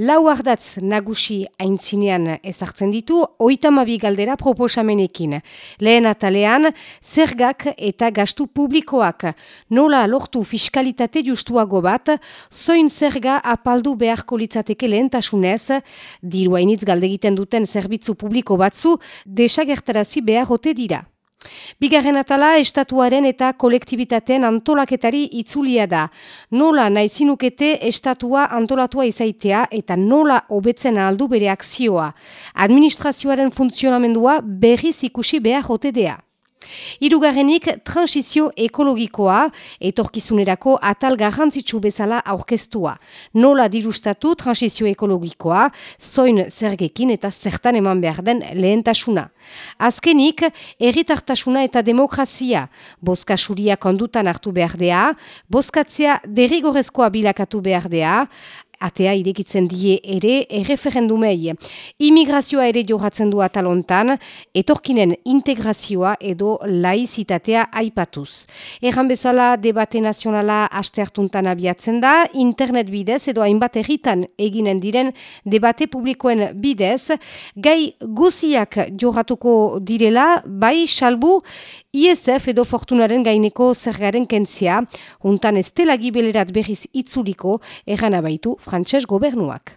Lau ardatz nagusi aintzinean ezartzen ditu, oitamabi galdera proposamenekin. Lehen atalean, zergak eta gastu publikoak. Nola lortu fiskalitate justuago bat, zoin zerga apaldu beharko litzateke lehentasunez, diru hainitz galdegiten duten zerbitzu publiko batzu, desagertarazi behar ote dira. Bigarren atala, estatuaren eta kolektibitateen antolaketari itzulia da. Nola naizinukete estatua antolatua izaitea eta nola hobetzen aldu bere akzioa. Administrazioaren funtzionamendua berriz ikusi behar hotedea. Hirugarrenik transizio ekologikoa etorkizunerako atal garrantzitsu bezala aurkeztua. Nola dirustatu transizio ekologikoa, zoin zergekin eta zertan eman behar den lehentasuna. Azkenik, erritartasuna eta demokrazia. Boska suria kondutan hartu behar dea, boskatzea derrigorezkoa bilakatu behar dea, atea irekitzen die ere erreferendumei. Imigrazioa ere johatzen du atalontan, etorkinen integrazioa edo laizitatea aipatuz. Erran bezala debate nazionala aste hartuntan abiatzen da, internet bidez edo hainbat erritan eginen diren debate publikoen bidez, gai guziak johatuko direla, bai salbu ISF edo fortunaren gaineko zergaren kentzia, untan ez gibelerat berriz itzuliko, erran abaitu frantses gobernuak.